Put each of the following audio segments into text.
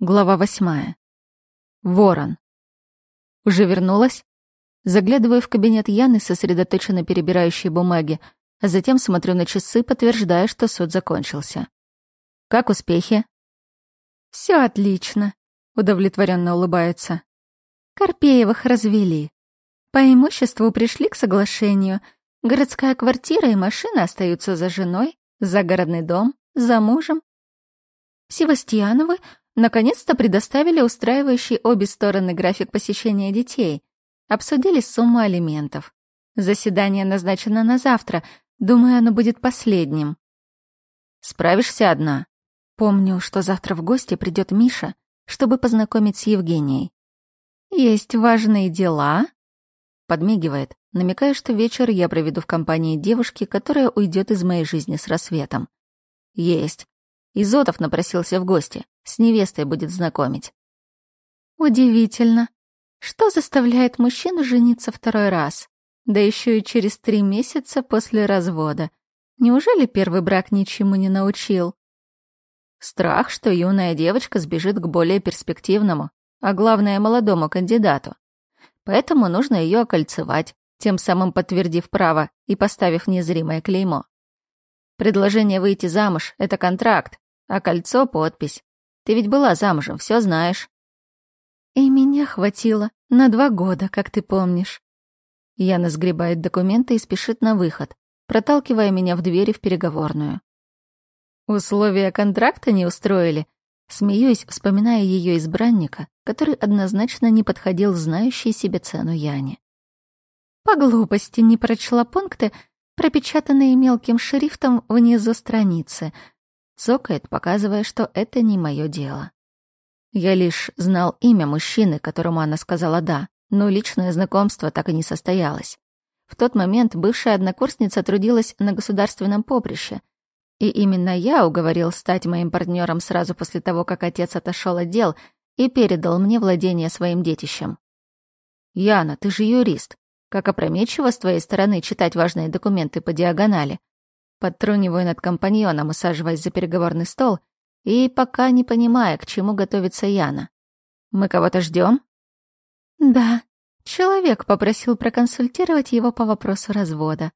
Глава восьмая. Ворон. Уже вернулась? Заглядываю в кабинет Яны, сосредоточенно перебирающей бумаги, а затем смотрю на часы, подтверждая, что суд закончился. Как успехи? Все отлично, удовлетворенно улыбается. Карпеевых развели. По имуществу пришли к соглашению. Городская квартира и машина остаются за женой, загородный дом, за мужем. Севастьяновы Наконец-то предоставили устраивающий обе стороны график посещения детей. Обсудили сумму алиментов. Заседание назначено на завтра. Думаю, оно будет последним. Справишься одна? Помню, что завтра в гости придет Миша, чтобы познакомить с Евгенией. Есть важные дела? Подмигивает, намекая, что вечер я проведу в компании девушки, которая уйдет из моей жизни с рассветом. Есть. Изотов напросился в гости. С невестой будет знакомить. Удивительно. Что заставляет мужчину жениться второй раз? Да еще и через три месяца после развода. Неужели первый брак ничему не научил? Страх, что юная девочка сбежит к более перспективному, а главное, молодому кандидату. Поэтому нужно ее окольцевать, тем самым подтвердив право и поставив незримое клеймо. Предложение выйти замуж — это контракт, а кольцо — подпись. Ты ведь была замужем, все знаешь. И меня хватило на два года, как ты помнишь. Яна сгребает документы и спешит на выход, проталкивая меня в двери в переговорную. Условия контракта не устроили. Смеюсь, вспоминая ее избранника, который однозначно не подходил знающей себе цену Яне. По глупости не прочла пункты, пропечатанные мелким шрифтом внизу страницы — Цокает, показывая, что это не мое дело. Я лишь знал имя мужчины, которому она сказала «да», но личное знакомство так и не состоялось. В тот момент бывшая однокурсница трудилась на государственном поприще, и именно я уговорил стать моим партнером сразу после того, как отец отошел от дел и передал мне владение своим детищем. «Яна, ты же юрист. Как опрометчиво с твоей стороны читать важные документы по диагонали. Подтруниваю над компаньоном, усаживаясь за переговорный стол, и пока не понимая, к чему готовится Яна. «Мы кого-то ждем? «Да. Человек попросил проконсультировать его по вопросу развода.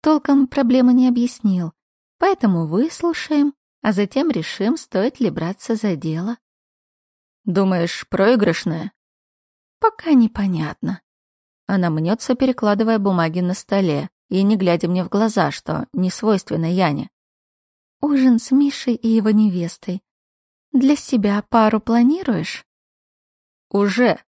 Толком проблемы не объяснил. Поэтому выслушаем, а затем решим, стоит ли браться за дело». «Думаешь, проигрышная?» «Пока непонятно». Она мнется, перекладывая бумаги на столе и не глядя мне в глаза, что не свойственно Яне. «Ужин с Мишей и его невестой. Для себя пару планируешь?» «Уже!»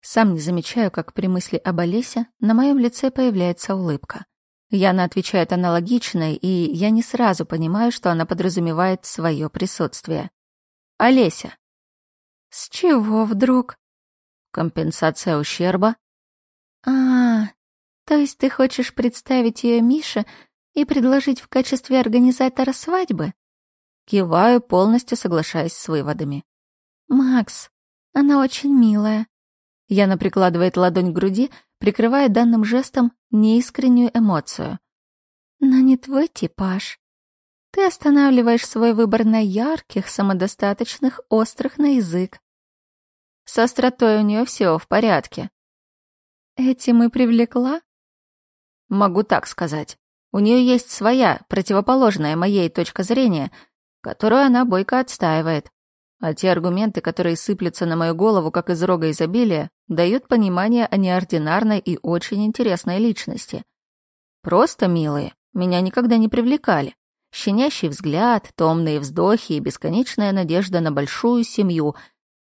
Сам не замечаю, как при мысли об Олесе на моем лице появляется улыбка. Яна отвечает аналогично, и я не сразу понимаю, что она подразумевает свое присутствие. «Олеся!» «С чего вдруг?» «Компенсация ущерба?» «А, то есть ты хочешь представить ее Мише и предложить в качестве организатора свадьбы? Киваю, полностью соглашаясь с выводами. Макс, она очень милая. Яна прикладывает ладонь к груди, прикрывая данным жестом неискреннюю эмоцию. Но не твой типаж. Ты останавливаешь свой выбор на ярких, самодостаточных, острых на язык. С остротой у нее все в порядке. Этим и привлекла? Могу так сказать. У нее есть своя, противоположная моей точка зрения, которую она бойко отстаивает. А те аргументы, которые сыплются на мою голову, как из рога изобилия, дают понимание о неординарной и очень интересной личности. Просто, милые, меня никогда не привлекали. Щенящий взгляд, томные вздохи и бесконечная надежда на большую семью.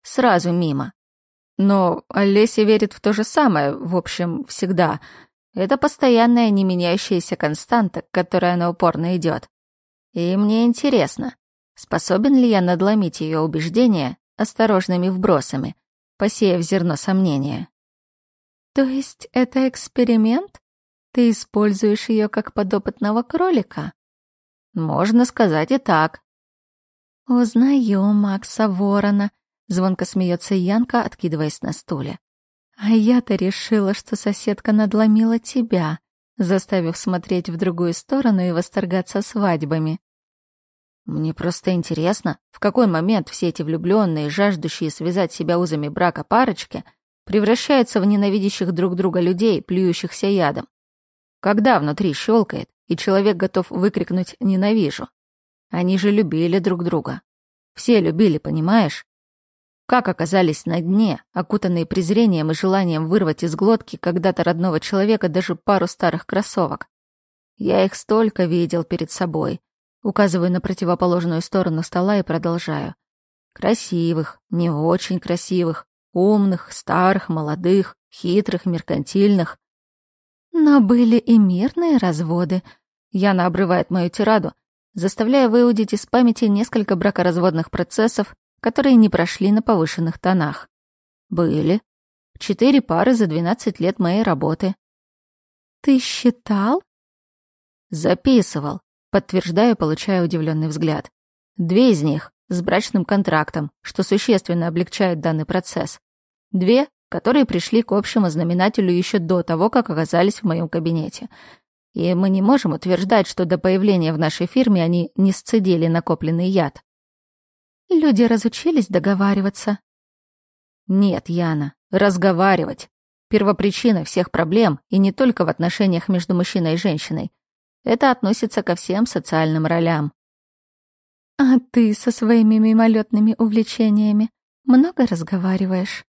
Сразу мимо. Но Олеся верит в то же самое, в общем, всегда — это постоянная не меняющаяся константа, к которой она упорно идет. И мне интересно, способен ли я надломить ее убеждения осторожными вбросами, посеяв зерно сомнения. То есть это эксперимент? Ты используешь ее как подопытного кролика? Можно сказать и так. Узнаю Макса Ворона, звонко смеется Янка, откидываясь на стуле. А я-то решила, что соседка надломила тебя, заставив смотреть в другую сторону и восторгаться свадьбами. Мне просто интересно, в какой момент все эти влюбленные, жаждущие связать себя узами брака парочки, превращаются в ненавидящих друг друга людей, плюющихся ядом. Когда внутри щелкает, и человек готов выкрикнуть «ненавижу». Они же любили друг друга. Все любили, понимаешь? Как оказались на дне, окутанные презрением и желанием вырвать из глотки когда-то родного человека даже пару старых кроссовок. Я их столько видел перед собой, Указываю на противоположную сторону стола и продолжаю. Красивых, не очень красивых, умных, старых, молодых, хитрых, меркантильных. Но были и мирные разводы. Яна обрывает мою тираду, заставляя выудить из памяти несколько бракоразводных процессов, которые не прошли на повышенных тонах. Были. Четыре пары за 12 лет моей работы. Ты считал? Записывал. Подтверждаю, получая удивленный взгляд. Две из них с брачным контрактом, что существенно облегчает данный процесс. Две, которые пришли к общему знаменателю еще до того, как оказались в моем кабинете. И мы не можем утверждать, что до появления в нашей фирме они не сцедили накопленный яд. Люди разучились договариваться. Нет, Яна, разговаривать. Первопричина всех проблем, и не только в отношениях между мужчиной и женщиной. Это относится ко всем социальным ролям. А ты со своими мимолетными увлечениями много разговариваешь?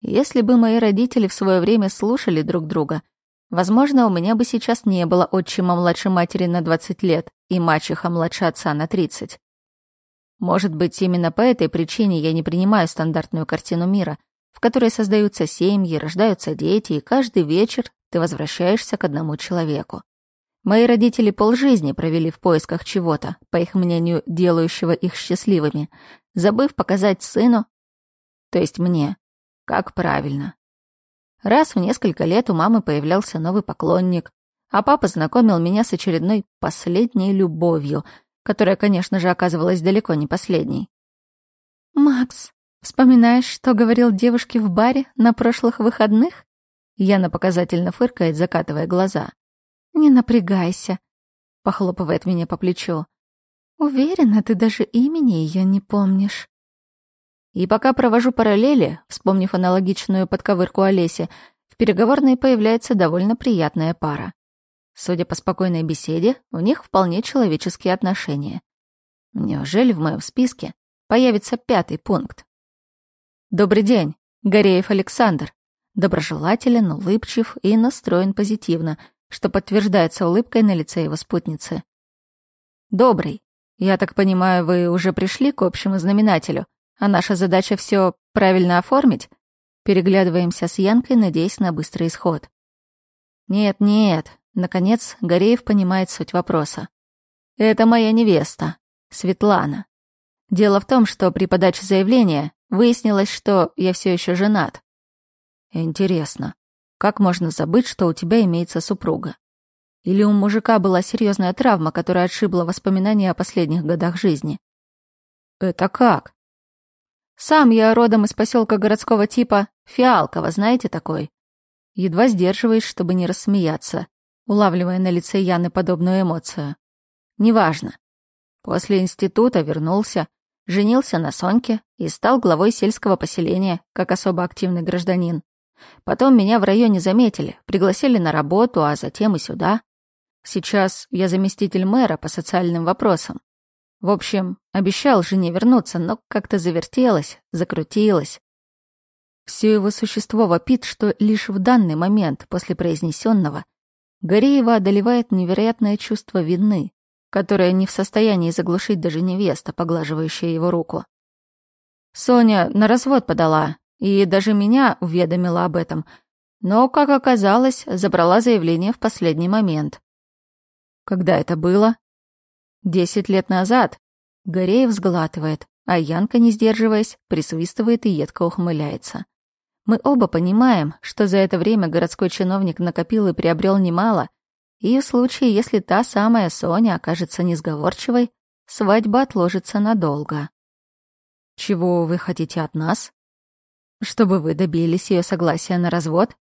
Если бы мои родители в свое время слушали друг друга, возможно, у меня бы сейчас не было отчима младшей матери на 20 лет и мачеха младше отца на 30. Может быть, именно по этой причине я не принимаю стандартную картину мира, в которой создаются семьи, рождаются дети, и каждый вечер ты возвращаешься к одному человеку. Мои родители полжизни провели в поисках чего-то, по их мнению, делающего их счастливыми, забыв показать сыну, то есть мне, как правильно. Раз в несколько лет у мамы появлялся новый поклонник, а папа знакомил меня с очередной последней любовью, которая, конечно же, оказывалась далеко не последней. «Макс, вспоминаешь, что говорил девушке в баре на прошлых выходных?» Яна показательно фыркает, закатывая глаза. «Не напрягайся», — похлопывает меня по плечу. «Уверена, ты даже имени ее не помнишь». И пока провожу параллели, вспомнив аналогичную подковырку Олеси, в переговорной появляется довольно приятная пара. Судя по спокойной беседе, у них вполне человеческие отношения. Неужели в моем списке появится пятый пункт? «Добрый день, Гореев Александр». Доброжелателен, улыбчив и настроен позитивно, что подтверждается улыбкой на лице его спутницы. «Добрый. Я так понимаю, вы уже пришли к общему знаменателю, а наша задача все правильно оформить?» Переглядываемся с Янкой, надеясь на быстрый исход. «Нет-нет», — наконец Гореев понимает суть вопроса. «Это моя невеста, Светлана. Дело в том, что при подаче заявления выяснилось, что я все еще женат. Интересно, как можно забыть, что у тебя имеется супруга? Или у мужика была серьезная травма, которая отшибла воспоминания о последних годах жизни? Это как? Сам я родом из поселка городского типа Фиалково, знаете такой? Едва сдерживаюсь, чтобы не рассмеяться, улавливая на лице Яны подобную эмоцию. Неважно. После института вернулся, женился на Соньке и стал главой сельского поселения, как особо активный гражданин. Потом меня в районе заметили, пригласили на работу, а затем и сюда. Сейчас я заместитель мэра по социальным вопросам. В общем, обещал жене вернуться, но как-то завертелось, закрутилось. Все его существо вопит, что лишь в данный момент после произнесенного Гореева одолевает невероятное чувство вины, которое не в состоянии заглушить даже невеста, поглаживающая его руку. Соня на развод подала, и даже меня уведомила об этом, но, как оказалось, забрала заявление в последний момент. Когда это было? Десять лет назад. Гореев сглатывает, а Янка, не сдерживаясь, присвистывает и едко ухмыляется. Мы оба понимаем, что за это время городской чиновник накопил и приобрел немало, и в случае, если та самая Соня окажется несговорчивой, свадьба отложится надолго. «Чего вы хотите от нас?» чтобы вы добились ее согласия на развод?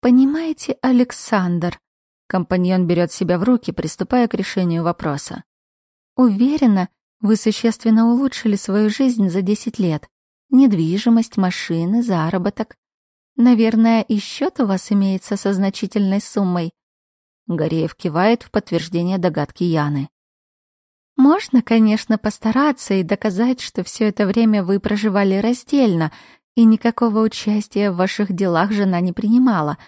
Понимаете, Александр, компаньон берет себя в руки, приступая к решению вопроса. Уверена, вы существенно улучшили свою жизнь за 10 лет. Недвижимость, машины, заработок. Наверное, и счет у вас имеется со значительной суммой. Гореев кивает в подтверждение догадки Яны. Можно, конечно, постараться и доказать, что все это время вы проживали раздельно, и никакого участия в ваших делах жена не принимала.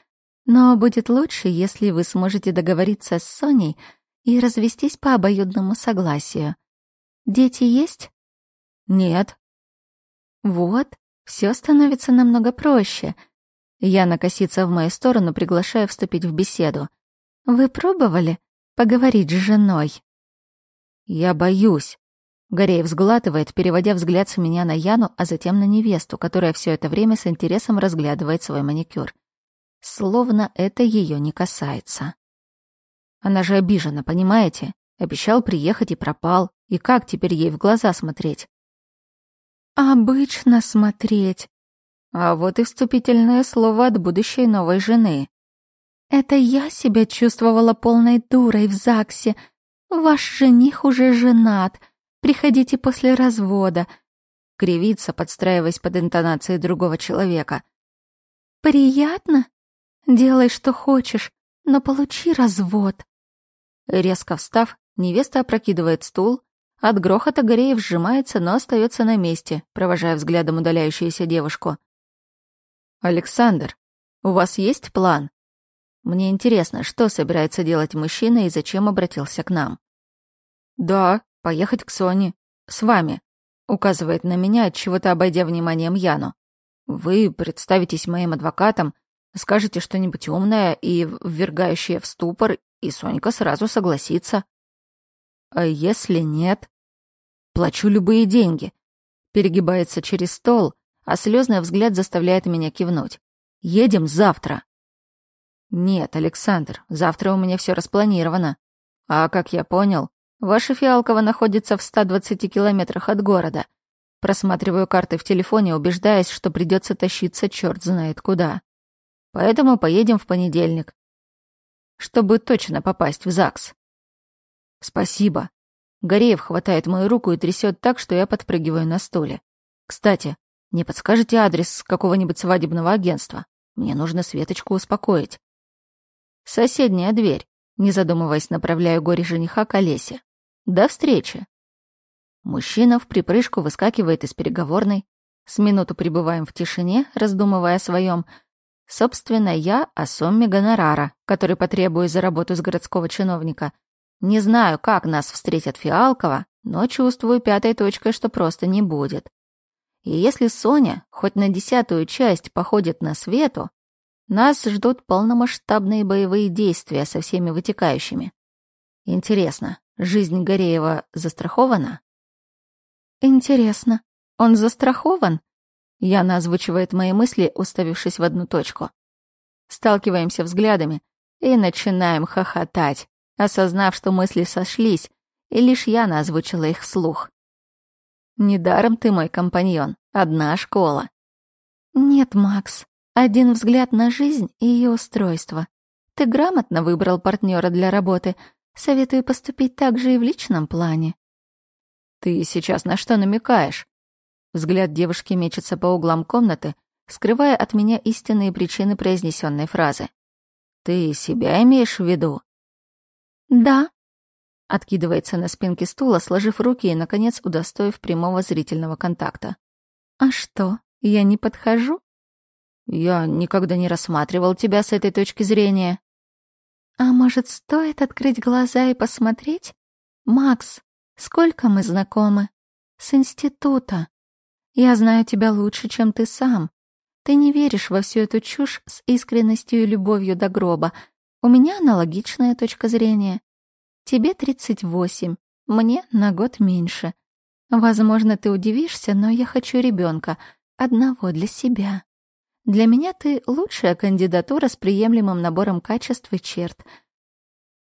Но будет лучше, если вы сможете договориться с Соней и развестись по обоюдному согласию. Дети есть? Нет. Вот, все становится намного проще. Яна косится в мою сторону, приглашая вступить в беседу. Вы пробовали поговорить с женой? Я боюсь. Гореев сглатывает, переводя взгляд с меня на Яну, а затем на невесту, которая все это время с интересом разглядывает свой маникюр. Словно это ее не касается. Она же обижена, понимаете? Обещал приехать и пропал. И как теперь ей в глаза смотреть? Обычно смотреть. А вот и вступительное слово от будущей новой жены. Это я себя чувствовала полной дурой в ЗАГСе. Ваш жених уже женат. Приходите после развода. Кривится, подстраиваясь под интонации другого человека. Приятно? Делай, что хочешь, но получи развод. Резко встав, невеста опрокидывает стул, от грохота Гореев сжимается, но остается на месте, провожая взглядом удаляющуюся девушку. «Александр, у вас есть план? Мне интересно, что собирается делать мужчина и зачем обратился к нам?» «Да, поехать к Соне. С вами», — указывает на меня, от чего-то обойдя вниманием Яну. «Вы представитесь моим адвокатом, скажете что-нибудь умное и ввергающее в ступор, и Сонька сразу согласится». «А если нет?» Плачу любые деньги. Перегибается через стол, а слезный взгляд заставляет меня кивнуть. Едем завтра. Нет, Александр, завтра у меня все распланировано. А как я понял, ваша Фиалкова находится в 120 километрах от города. Просматриваю карты в телефоне, убеждаясь, что придется тащиться черт знает куда. Поэтому поедем в понедельник, чтобы точно попасть в ЗАГС. Спасибо. Гореев хватает мою руку и трясет так, что я подпрыгиваю на стуле. «Кстати, не подскажете адрес какого-нибудь свадебного агентства? Мне нужно Светочку успокоить». «Соседняя дверь», — не задумываясь, направляю горе жениха к Олесе. «До встречи». Мужчина в припрыжку выскакивает из переговорной. С минуту пребываем в тишине, раздумывая о своем. Собственно, я о сумме гонорара, который потребую за работу с городского чиновника. Не знаю, как нас встретят Фиалково, но чувствую пятой точкой, что просто не будет. И если Соня хоть на десятую часть походит на свету, нас ждут полномасштабные боевые действия со всеми вытекающими. Интересно, жизнь Гореева застрахована? Интересно, он застрахован? Яна озвучивает мои мысли, уставившись в одну точку. Сталкиваемся взглядами и начинаем хохотать осознав, что мысли сошлись, и лишь я озвучила их вслух. «Недаром ты мой компаньон, одна школа». «Нет, Макс, один взгляд на жизнь и ее устройство. Ты грамотно выбрал партнера для работы. Советую поступить так же и в личном плане». «Ты сейчас на что намекаешь?» Взгляд девушки мечется по углам комнаты, скрывая от меня истинные причины произнесенной фразы. «Ты себя имеешь в виду?» «Да». Откидывается на спинке стула, сложив руки и, наконец, удостоив прямого зрительного контакта. «А что, я не подхожу?» «Я никогда не рассматривал тебя с этой точки зрения». «А может, стоит открыть глаза и посмотреть? Макс, сколько мы знакомы? С института. Я знаю тебя лучше, чем ты сам. Ты не веришь во всю эту чушь с искренностью и любовью до гроба, у меня аналогичная точка зрения. Тебе 38, мне на год меньше. Возможно, ты удивишься, но я хочу ребенка, одного для себя. Для меня ты лучшая кандидатура с приемлемым набором качеств и черт.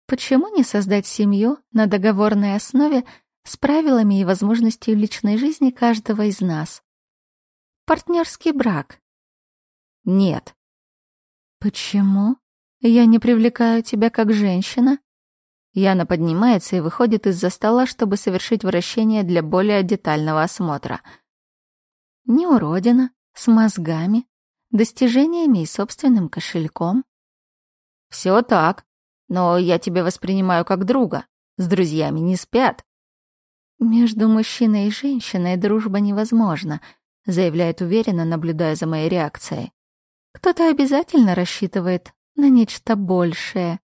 Почему не создать семью на договорной основе с правилами и возможностью личной жизни каждого из нас? Партнерский брак. Нет. Почему? Я не привлекаю тебя как женщина? Яна поднимается и выходит из-за стола, чтобы совершить вращение для более детального осмотра. Не уродина, с мозгами, достижениями и собственным кошельком. Все так, но я тебя воспринимаю как друга. С друзьями не спят. Между мужчиной и женщиной дружба невозможна, заявляет уверенно, наблюдая за моей реакцией. Кто-то обязательно рассчитывает на нечто большее.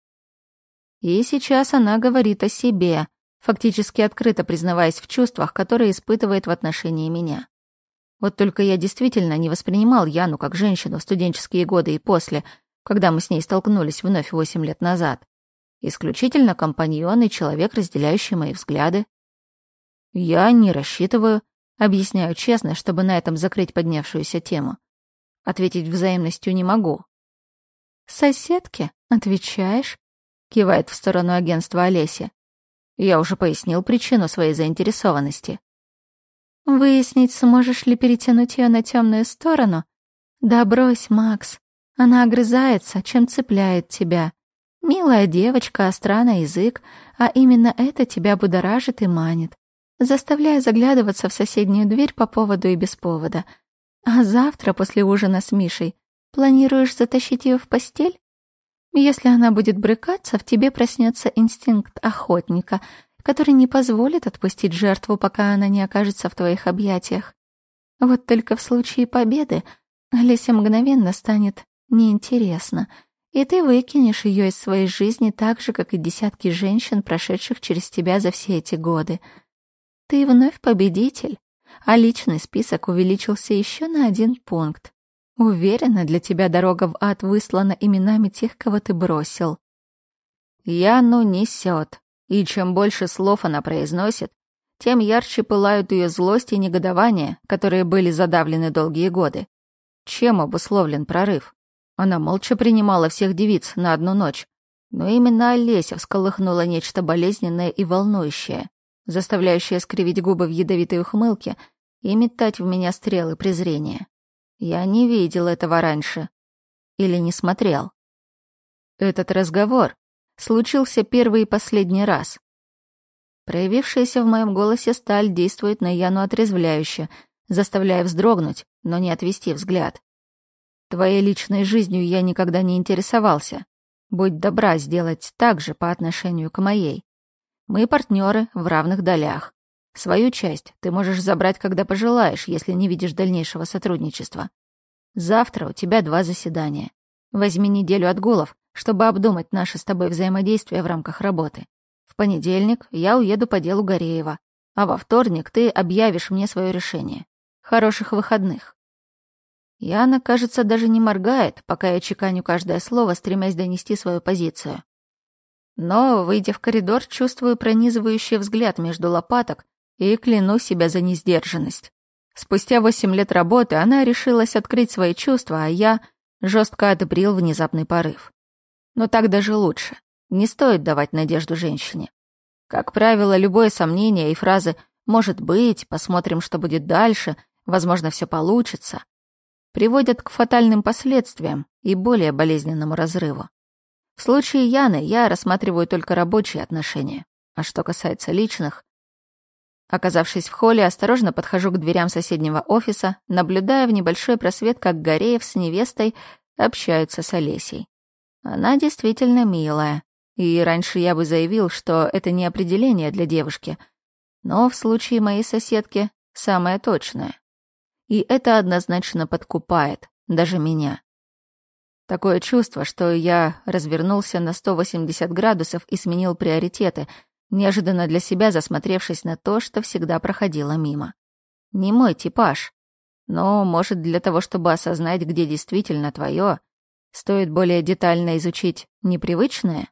И сейчас она говорит о себе, фактически открыто признаваясь в чувствах, которые испытывает в отношении меня. Вот только я действительно не воспринимал Яну как женщину в студенческие годы и после, когда мы с ней столкнулись вновь восемь лет назад. Исключительно компаньон и человек, разделяющий мои взгляды. Я не рассчитываю, объясняю честно, чтобы на этом закрыть поднявшуюся тему. Ответить взаимностью не могу. «Соседке, отвечаешь?» — кивает в сторону агентства Олеси. Я уже пояснил причину своей заинтересованности. Выяснить, сможешь ли перетянуть ее на темную сторону? Да брось, Макс. Она огрызается, чем цепляет тебя. Милая девочка, остра на язык, а именно это тебя будоражит и манит, заставляя заглядываться в соседнюю дверь по поводу и без повода. А завтра, после ужина с Мишей, планируешь затащить ее в постель? Если она будет брыкаться, в тебе проснется инстинкт охотника — который не позволит отпустить жертву, пока она не окажется в твоих объятиях. Вот только в случае победы Олесе мгновенно станет неинтересно, и ты выкинешь ее из своей жизни так же, как и десятки женщин, прошедших через тебя за все эти годы. Ты вновь победитель, а личный список увеличился еще на один пункт. Уверена, для тебя дорога в ад выслана именами тех, кого ты бросил. Яну несет. И чем больше слов она произносит, тем ярче пылают ее злость и негодование, которые были задавлены долгие годы. Чем обусловлен прорыв? Она молча принимала всех девиц на одну ночь, но именно Олеся всколыхнула нечто болезненное и волнующее, заставляющее скривить губы в ядовитой ухмылке и метать в меня стрелы презрения. Я не видел этого раньше. Или не смотрел. Этот разговор случился первый и последний раз. Проявившаяся в моем голосе сталь действует на Яну отрезвляюще, заставляя вздрогнуть, но не отвести взгляд. Твоей личной жизнью я никогда не интересовался. Будь добра сделать так же по отношению к моей. Мы партнеры в равных долях. Свою часть ты можешь забрать, когда пожелаешь, если не видишь дальнейшего сотрудничества. Завтра у тебя два заседания. Возьми неделю отгулов, чтобы обдумать наше с тобой взаимодействие в рамках работы. В понедельник я уеду по делу Гореева, а во вторник ты объявишь мне свое решение. Хороших выходных. Яна, кажется, даже не моргает, пока я чеканю каждое слово, стремясь донести свою позицию. Но, выйдя в коридор, чувствую пронизывающий взгляд между лопаток и кляну себя за несдержанность. Спустя восемь лет работы она решилась открыть свои чувства, а я жестко одобрил внезапный порыв. Но так даже лучше. Не стоит давать надежду женщине. Как правило, любое сомнение и фразы «может быть», «посмотрим, что будет дальше», «возможно, все получится» приводят к фатальным последствиям и более болезненному разрыву. В случае Яны я рассматриваю только рабочие отношения, а что касается личных... Оказавшись в холле, осторожно подхожу к дверям соседнего офиса, наблюдая в небольшой просвет, как Гореев с невестой общаются с Олесей. Она действительно милая. И раньше я бы заявил, что это не определение для девушки. Но в случае моей соседки самое точное. И это однозначно подкупает, даже меня. Такое чувство, что я развернулся на 180 градусов и сменил приоритеты, неожиданно для себя засмотревшись на то, что всегда проходило мимо. Не мой типаж. Но, может, для того, чтобы осознать, где действительно твое, Стоит более детально изучить непривычное?